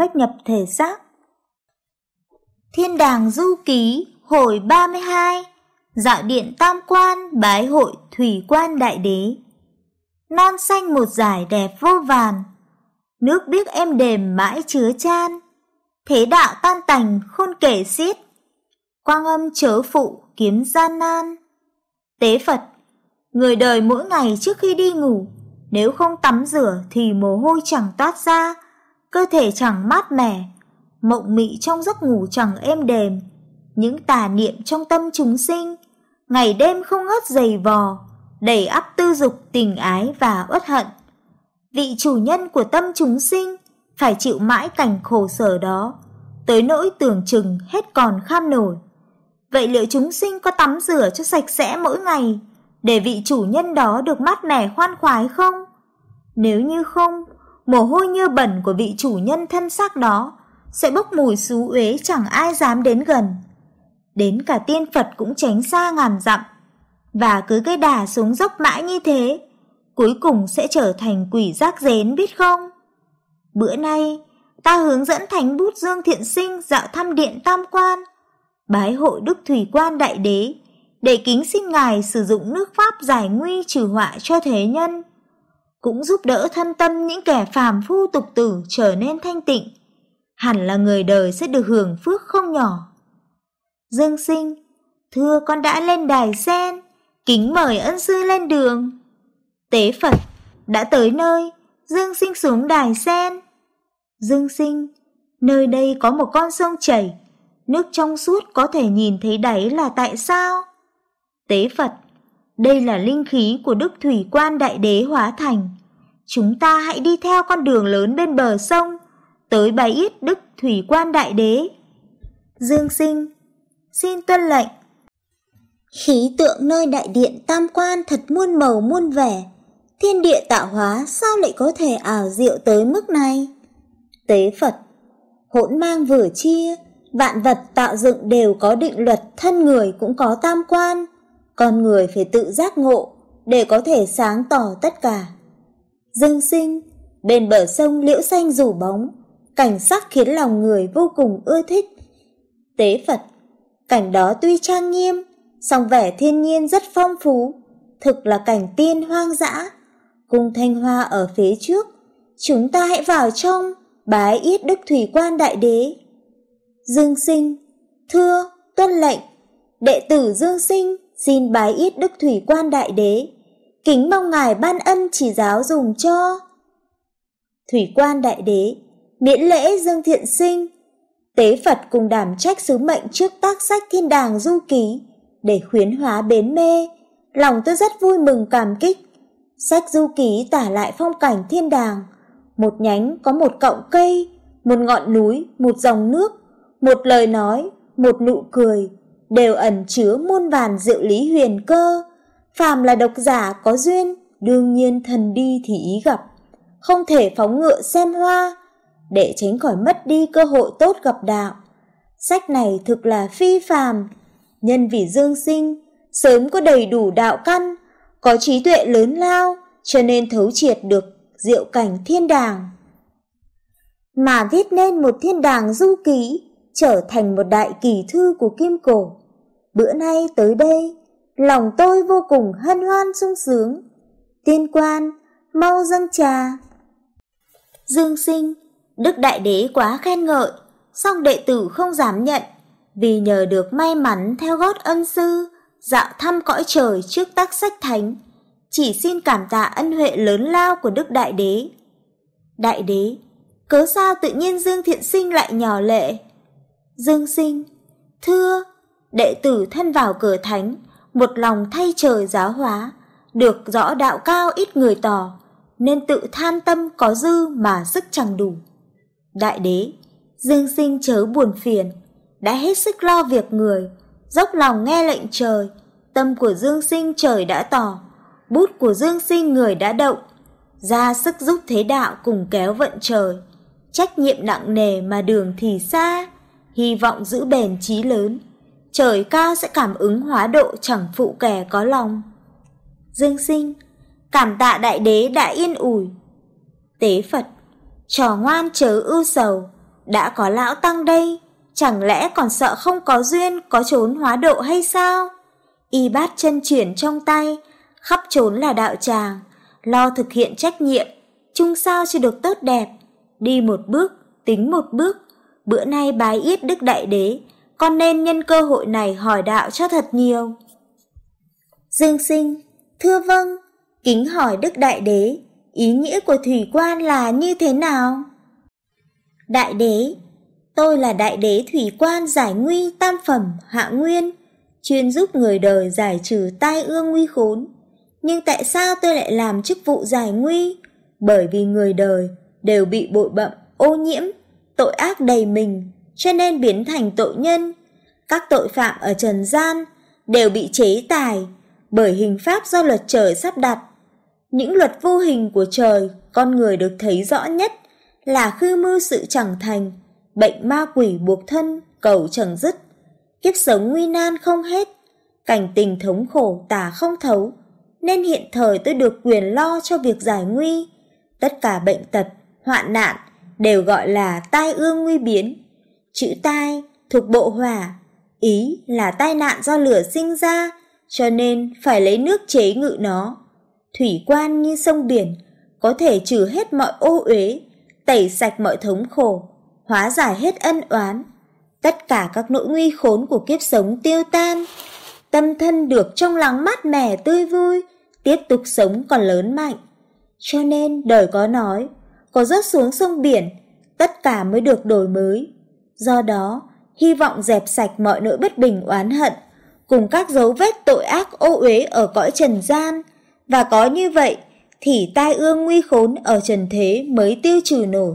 phách nhập thể xác. Thiên đàng du ký, hồi 32 Dạ điện tam quan, bái hội thủy quan đại đế. Non xanh một giải đẹp vô vàn, Nước biếc em đềm mãi chứa chan. Thế đạo tan tành, khôn kể xiết. Quang âm chớ phụ, kiếm gian nan. Tế Phật, Người đời mỗi ngày trước khi đi ngủ, Nếu không tắm rửa thì mồ hôi chẳng toát ra Cơ thể chẳng mát mẻ Mộng mị trong giấc ngủ chẳng êm đềm. Những tà niệm trong tâm chúng sinh Ngày đêm không ngớt dày vò Đầy ắp tư dục tình ái và uất hận. Vị chủ nhân của tâm chúng sinh Phải chịu mãi cảnh khổ sở đó Tới nỗi tưởng chừng hết còn kham nổi. Vậy liệu chúng sinh có tắm rửa cho sạch sẽ mỗi ngày để vị chủ nhân đó được mát mẻ khoan khoái không? Nếu như không, mồ hôi như bẩn của vị chủ nhân thân xác đó sẽ bốc mùi xú uế chẳng ai dám đến gần. Đến cả tiên Phật cũng tránh xa ngàn dặm, và cứ cái đà xuống dốc mãi như thế, cuối cùng sẽ trở thành quỷ rác rến biết không? Bữa nay, ta hướng dẫn Thánh Bút Dương Thiện Sinh dạo thăm điện Tam Quan, bái hội Đức Thủy Quan Đại Đế, để kính xin Ngài sử dụng nước Pháp giải nguy trừ họa cho thế nhân, cũng giúp đỡ thân tâm những kẻ phàm phu tục tử trở nên thanh tịnh, hẳn là người đời sẽ được hưởng phước không nhỏ. Dương sinh, thưa con đã lên đài sen, kính mời ân sư lên đường. Tế Phật, đã tới nơi, Dương sinh xuống đài sen. Dương sinh, nơi đây có một con sông chảy, nước trong suốt có thể nhìn thấy đáy là tại sao? Tế Phật, đây là linh khí của Đức Thủy Quan Đại Đế hóa thành. Chúng ta hãy đi theo con đường lớn bên bờ sông, tới bái yết Đức Thủy Quan Đại Đế. Dương sinh, xin tuân lệnh. Khí tượng nơi đại điện tam quan thật muôn màu muôn vẻ. Thiên địa tạo hóa sao lại có thể ảo diệu tới mức này? Tế Phật, hỗn mang vừa chia, vạn vật tạo dựng đều có định luật, thân người cũng có tam quan, con người phải tự giác ngộ để có thể sáng tỏ tất cả. Dương sinh, bên bờ sông liễu xanh rủ bóng, cảnh sắc khiến lòng người vô cùng ưa thích. Tế Phật, cảnh đó tuy trang nghiêm, song vẻ thiên nhiên rất phong phú, thực là cảnh tiên hoang dã. Cung thanh hoa ở phía trước, chúng ta hãy vào trong, bái yết đức thủy quan đại đế. Dương sinh, thưa, tuân lệnh, đệ tử Dương sinh xin bái ít Đức Thủy Quan Đại Đế, kính mong Ngài ban ân chỉ giáo dùng cho. Thủy Quan Đại Đế, miễn lễ Dương Thiện Sinh, Tế Phật cùng đảm trách sứ mệnh trước tác sách thiên đàng du ký, để khuyến hóa bến mê, lòng tôi rất vui mừng cảm kích. Sách du ký tả lại phong cảnh thiên đàng, một nhánh có một cọng cây, một ngọn núi, một dòng nước, một lời nói, một nụ cười, đều ẩn chứa muôn vàn diệu lý huyền cơ. Phàm là độc giả có duyên, đương nhiên thần đi thì ý gặp, không thể phóng ngựa xem hoa, để tránh khỏi mất đi cơ hội tốt gặp đạo. Sách này thực là phi phàm, nhân vì dương sinh, sớm có đầy đủ đạo căn, có trí tuệ lớn lao, cho nên thấu triệt được diệu cảnh thiên đàng. Mà viết nên một thiên đàng du ký, trở thành một đại kỳ thư của kim cổ. Bữa nay tới đây, lòng tôi vô cùng hân hoan sung sướng. Tiên quan, mau dâng trà. Dương sinh, Đức Đại Đế quá khen ngợi, song đệ tử không dám nhận, vì nhờ được may mắn theo gót ân sư, dạo thăm cõi trời trước tác sách thánh, chỉ xin cảm tạ ân huệ lớn lao của Đức Đại Đế. Đại Đế, cớ sao tự nhiên Dương Thiện Sinh lại nhỏ lệ? Dương Sinh, thưa, đệ tử thân vào cửa thánh, một lòng thay trời giáo hóa, được rõ đạo cao ít người tỏ, nên tự than tâm có dư mà sức chẳng đủ. Đại đế, dương sinh chớ buồn phiền, đã hết sức lo việc người, dốc lòng nghe lệnh trời, tâm của dương sinh trời đã tỏ, bút của dương sinh người đã động, ra sức giúp thế đạo cùng kéo vận trời, trách nhiệm nặng nề mà đường thì xa, hy vọng giữ bền chí lớn trời cao sẽ cảm ứng hóa độ chẳng phụ kẻ có lòng. Dương sinh, cảm tạ đại đế đã yên ủi. Tế Phật, trò ngoan chớ ưu sầu, đã có lão tăng đây, chẳng lẽ còn sợ không có duyên có trốn hóa độ hay sao? Y bát chân chuyển trong tay, khắp trốn là đạo tràng, lo thực hiện trách nhiệm, chung sao cho được tốt đẹp. Đi một bước, tính một bước, bữa nay bái yết Đức Đại Đế, con nên nhân cơ hội này hỏi đạo cho thật nhiều. Dương sinh, thưa vâng, kính hỏi Đức Đại Đế, ý nghĩa của thủy quan là như thế nào? Đại Đế, tôi là Đại Đế thủy quan giải nguy tam phẩm hạ nguyên, chuyên giúp người đời giải trừ tai ương nguy khốn. Nhưng tại sao tôi lại làm chức vụ giải nguy? Bởi vì người đời đều bị bội bậm, ô nhiễm, tội ác đầy mình, cho nên biến thành tội nhân. Các tội phạm ở trần gian đều bị chế tài bởi hình pháp do luật trời sắp đặt. Những luật vô hình của trời, con người được thấy rõ nhất là khư mưu sự chẳng thành, bệnh ma quỷ buộc thân, cầu chẳng dứt. Kiếp sống nguy nan không hết, cảnh tình thống khổ tả không thấu, nên hiện thời tôi được quyền lo cho việc giải nguy. Tất cả bệnh tật, hoạn nạn đều gọi là tai ương nguy biến. Chữ tai thuộc bộ hỏa, ý là tai nạn do lửa sinh ra, cho nên phải lấy nước chế ngự nó. Thủy quan như sông biển, có thể trừ hết mọi ô uế, tẩy sạch mọi thống khổ, hóa giải hết ân oán. Tất cả các nỗi nguy khốn của kiếp sống tiêu tan, tâm thân được trong lắng mát mẻ tươi vui, tiếp tục sống còn lớn mạnh. Cho nên đời có nói, có rớt xuống sông biển, tất cả mới được đổi mới. Do đó, hy vọng dẹp sạch mọi nỗi bất bình oán hận, cùng các dấu vết tội ác ô uế ở cõi trần gian, và có như vậy thì tai ương nguy khốn ở trần thế mới tiêu trừ nổi.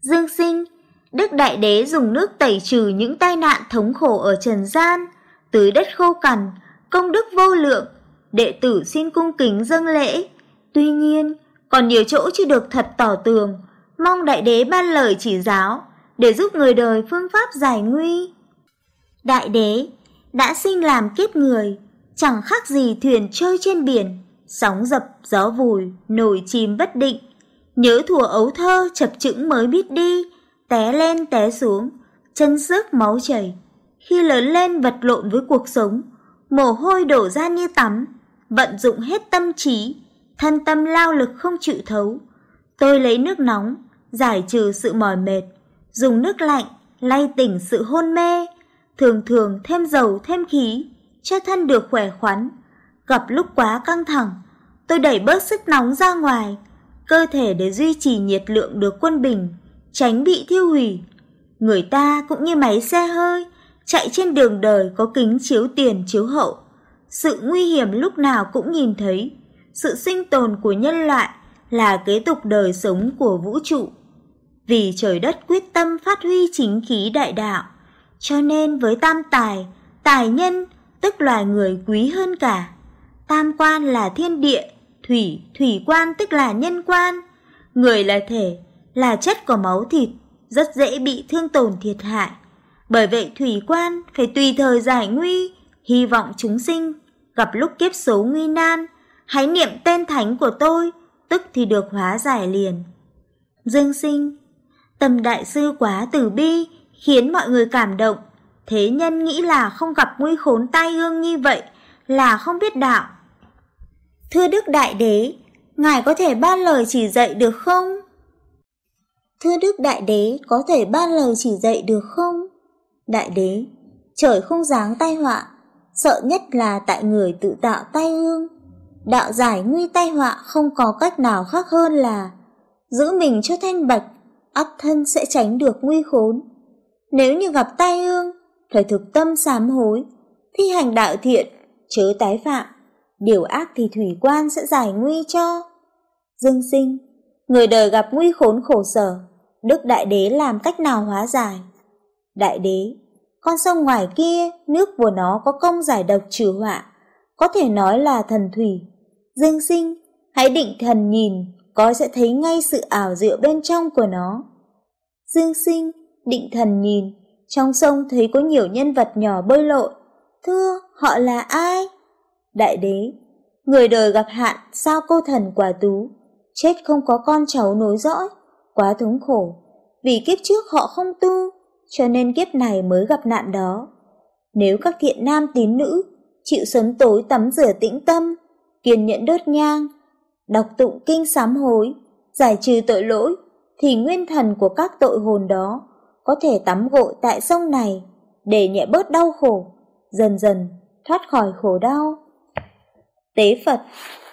Dương sinh, Đức Đại Đế dùng nước tẩy trừ những tai nạn thống khổ ở trần gian, tưới đất khô cằn, công đức vô lượng, đệ tử xin cung kính dâng lễ. Tuy nhiên, còn nhiều chỗ chưa được thật tỏ tường, mong Đại Đế ban lời chỉ giáo để giúp người đời phương pháp giải nguy. Đại Đế đã sinh làm kiếp người, chẳng khác gì thuyền trôi trên biển, sóng dập, gió vùi, nổi chìm bất định. Nhớ thùa ấu thơ chập chững mới biết đi, té lên té xuống, chân sức máu chảy. Khi lớn lên vật lộn với cuộc sống, mồ hôi đổ ra như tắm, vận dụng hết tâm trí, thân tâm lao lực không chịu thấu. Tôi lấy nước nóng, giải trừ sự mỏi mệt, dùng nước lạnh, lay tỉnh sự hôn mê, thường thường thêm dầu thêm khí, cho thân được khỏe khoắn. Gặp lúc quá căng thẳng, tôi đẩy bớt sức nóng ra ngoài, cơ thể để duy trì nhiệt lượng được quân bình, tránh bị thiêu hủy. Người ta cũng như máy xe hơi, chạy trên đường đời có kính chiếu tiền chiếu hậu. Sự nguy hiểm lúc nào cũng nhìn thấy, sự sinh tồn của nhân loại là kế tục đời sống của vũ trụ. Vì trời đất quyết tâm phát huy chính khí đại đạo, cho nên với tam tài, tài nhân tức loài người quý hơn cả. Tam quan là thiên địa, thủy, thủy quan tức là nhân quan. Người là thể, là chất của máu thịt, rất dễ bị thương tổn thiệt hại. Bởi vậy thủy quan phải tùy thời giải nguy, hy vọng chúng sinh gặp lúc kiếp số nguy nan, hãy niệm tên thánh của tôi, tức thì được hóa giải liền. Dương sinh, tâm đại sư quá từ bi, khiến mọi người cảm động. Thế nhân nghĩ là không gặp nguy khốn tai ương như vậy, là không biết đạo. Thưa Đức Đại Đế, Ngài có thể ban lời chỉ dạy được không? Thưa Đức Đại Đế, có thể ban lời chỉ dạy được không? Đại Đế, trời không dáng tai họa, sợ nhất là tại người tự tạo tai ương. Đạo giải nguy tai họa không có cách nào khác hơn là giữ mình cho thanh bạch, ắt thân sẽ tránh được nguy khốn. Nếu như gặp tai ương, phải thực tâm sám hối, thi hành đạo thiện, chớ tái phạm. Điều ác thì thủy quan sẽ giải nguy cho. Dương sinh, người đời gặp nguy khốn khổ sở, Đức Đại Đế làm cách nào hóa giải? Đại Đế, con sông ngoài kia, nước của nó có công giải độc trừ họa, có thể nói là thần thủy. Dương sinh, hãy định thần nhìn, có sẽ thấy ngay sự ảo diệu bên trong của nó. Dương sinh, định thần nhìn, trong sông thấy có nhiều nhân vật nhỏ bơi lội. Thưa, họ là ai? Đại đế, người đời gặp hạn sao cô thần quả tú, chết không có con cháu nối dõi, quá thống khổ. vì kiếp trước họ không tu, cho nên kiếp này mới gặp nạn đó. Nếu các thiện nam tín nữ chịu sớm tối tắm rửa tĩnh tâm, kiên nhẫn đốt nhang, đọc tụng kinh sám hối, giải trừ tội lỗi, thì nguyên thần của các tội hồn đó có thể tắm gội tại sông này để nhẹ bớt đau khổ, dần dần thoát khỏi khổ đau. Tế Phật,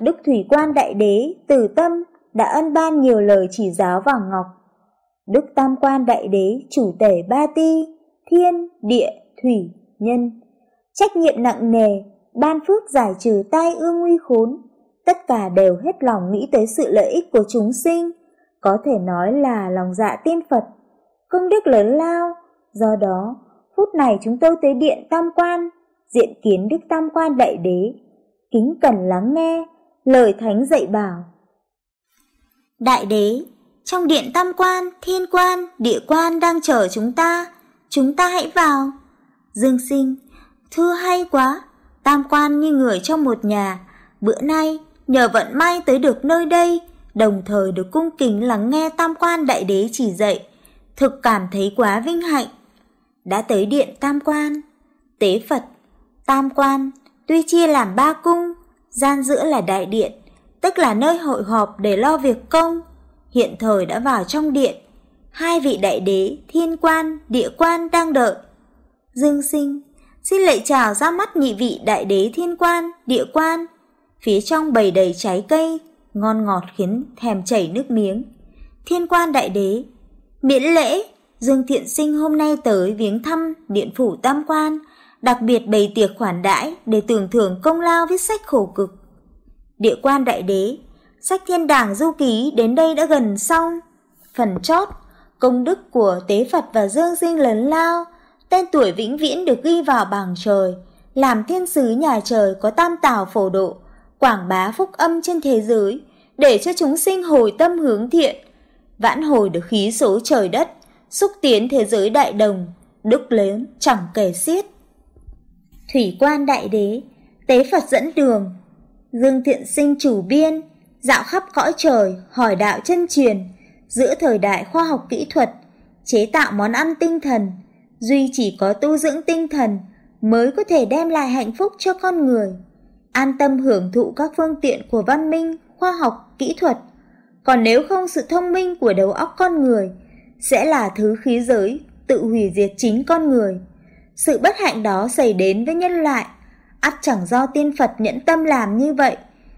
Đức Thủy Quan Đại Đế từ tâm đã ân ban nhiều lời chỉ giáo vàng ngọc. Đức Tam Quan Đại Đế chủ tể ba ti, thiên, địa, thủy, nhân. Trách nhiệm nặng nề, ban phước giải trừ tai ương nguy khốn, tất cả đều hết lòng nghĩ tới sự lợi ích của chúng sinh, có thể nói là lòng dạ tin Phật, công đức lớn lao. Do đó, phút này chúng tôi tới điện Tam Quan, diện kiến Đức Tam Quan Đại Đế, kính cần lắng nghe lời Thánh dạy bảo. Đại Đế, trong điện Tam Quan, Thiên Quan, Địa Quan đang chờ chúng ta, chúng ta hãy vào. Dương sinh, thưa hay quá, Tam Quan như người trong một nhà, bữa nay nhờ vận may tới được nơi đây, đồng thời được cung kính lắng nghe Tam Quan Đại Đế chỉ dạy, thực cảm thấy quá vinh hạnh. Đã tới điện Tam Quan, tế Phật, Tam Quan, tuy chia làm ba cung, gian giữa là đại điện, tức là nơi hội họp để lo việc công, hiện thời đã vào trong điện. Hai vị đại đế, thiên quan, địa quan đang đợi. Dương sinh, xin lệ chào ra mắt nhị vị đại đế thiên quan, địa quan. Phía trong bầy đầy trái cây, ngon ngọt khiến thèm chảy nước miếng. Thiên quan đại đế, miễn lễ, Dương Thiện Sinh hôm nay tới viếng thăm Điện Phủ Tam Quan, đặc biệt bày tiệc khoản đãi để tưởng thưởng công lao viết sách khổ cực. Địa quan đại đế, sách thiên đảng du ký đến đây đã gần xong. Phần chót, công đức của tế Phật và Dương Sinh lớn lao, tên tuổi vĩnh viễn được ghi vào bảng trời, làm thiên sứ nhà trời có tam tào phổ độ, quảng bá phúc âm trên thế giới, để cho chúng sinh hồi tâm hướng thiện, vãn hồi được khí số trời đất, xúc tiến thế giới đại đồng, đức lớn chẳng kể xiết. Thủy quan đại đế, tế Phật dẫn đường, Dương Thiện Sinh chủ biên, dạo khắp cõi trời, hỏi đạo chân truyền, giữa thời đại khoa học kỹ thuật, chế tạo món ăn tinh thần, duy chỉ có tu dưỡng tinh thần mới có thể đem lại hạnh phúc cho con người, an tâm hưởng thụ các phương tiện của văn minh, khoa học, kỹ thuật. Còn nếu không sự thông minh của đầu óc con người sẽ là thứ khí giới tự hủy diệt chính con người. Sự bất hạnh đó xảy đến với nhân loại, ắt chẳng do tiên Phật nhẫn tâm làm như vậy,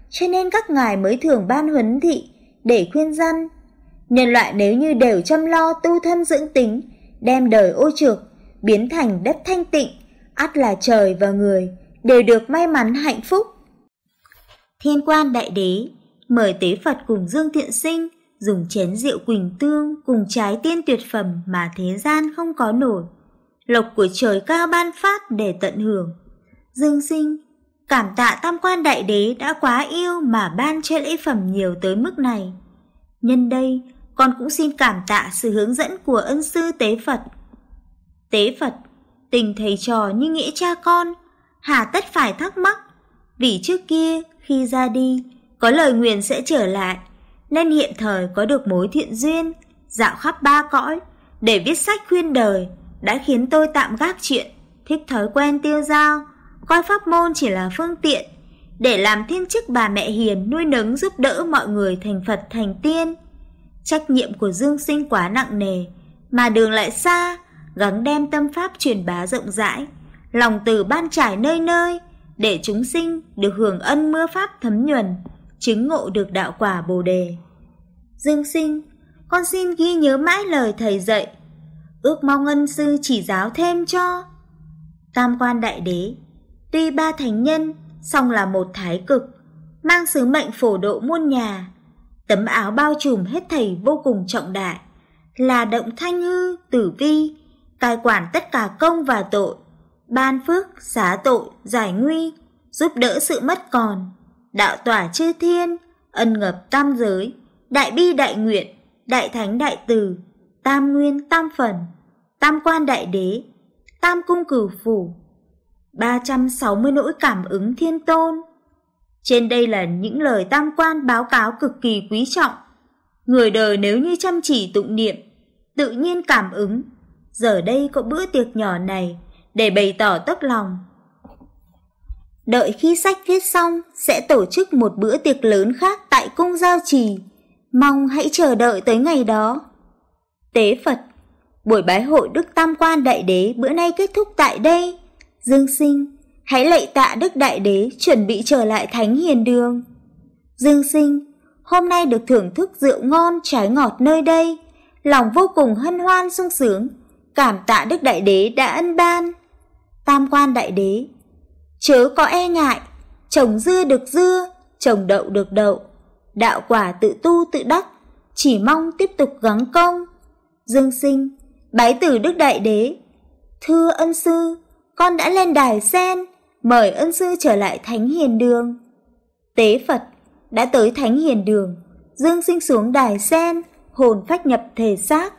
cho nên các ngài mới thường ban huấn thị để khuyên dân. Nhân loại nếu như đều chăm lo tu thân dưỡng tính, đem đời ô trược, biến thành đất thanh tịnh, ắt là trời và người đều được may mắn hạnh phúc. Thiên quan đại đế mời tế Phật cùng Dương Thiện Sinh dùng chén rượu quỳnh tương cùng trái tiên tuyệt phẩm mà thế gian không có nổi. Lộc của trời cao ban phát để tận hưởng. Dương sinh, cảm tạ tam quan đại đế đã quá yêu mà ban cho lễ phẩm nhiều tới mức này. Nhân đây, con cũng xin cảm tạ sự hướng dẫn của ân sư Tế Phật. Tế Phật, tình thầy trò như nghĩa cha con, hà tất phải thắc mắc, vì trước kia khi ra đi, có lời nguyện sẽ trở lại, nên hiện thời có được mối thiện duyên, dạo khắp ba cõi, để viết sách khuyên đời, đã khiến tôi tạm gác chuyện, thích thói quen tiêu dao, coi pháp môn chỉ là phương tiện, để làm thiên chức bà mẹ hiền nuôi nấng giúp đỡ mọi người thành Phật thành tiên. Trách nhiệm của Dương Sinh quá nặng nề, mà đường lại xa, gắng đem tâm pháp truyền bá rộng rãi, lòng từ ban trải nơi nơi, để chúng sinh được hưởng ân mưa pháp thấm nhuần, chứng ngộ được đạo quả Bồ đề. Dương Sinh, con xin ghi nhớ mãi lời thầy dạy, ước mong ân sư chỉ giáo thêm cho. Tam quan đại đế, tuy ba thánh nhân, song là một thái cực, mang sứ mệnh phổ độ muôn nhà. Tấm áo bao trùm hết thầy vô cùng trọng đại, là động thanh hư, tử vi, cai quản tất cả công và tội, ban phước, xá tội, giải nguy, giúp đỡ sự mất còn, đạo tỏa chư thiên, ân ngập tam giới, đại bi đại nguyện, đại thánh đại từ, tam nguyên tam phần, tam quan đại đế, tam cung cửu phủ, 360 nỗi cảm ứng thiên tôn. Trên đây là những lời tam quan báo cáo cực kỳ quý trọng. Người đời nếu như chăm chỉ tụng niệm, tự nhiên cảm ứng. Giờ đây có bữa tiệc nhỏ này để bày tỏ tấm lòng. Đợi khi sách viết xong sẽ tổ chức một bữa tiệc lớn khác tại cung giao trì. Mong hãy chờ đợi tới ngày đó. Tế Phật Buổi bái hội Đức Tam Quan Đại Đế bữa nay kết thúc tại đây. Dương Sinh, hãy lạy tạ Đức Đại Đế chuẩn bị trở lại Thánh Hiền Đường. Dương Sinh, hôm nay được thưởng thức rượu ngon trái ngọt nơi đây, lòng vô cùng hân hoan sung sướng, cảm tạ Đức Đại Đế đã ân ban. Tam Quan Đại Đế, chớ có e ngại, trồng dưa được dưa, trồng đậu được đậu, đạo quả tự tu tự đắc, chỉ mong tiếp tục gắng công. Dương Sinh, bái tử Đức Đại Đế. Thưa ân sư, con đã lên đài sen, mời ân sư trở lại Thánh Hiền Đường. Tế Phật đã tới Thánh Hiền Đường, Dương sinh xuống đài sen, hồn phách nhập thể xác,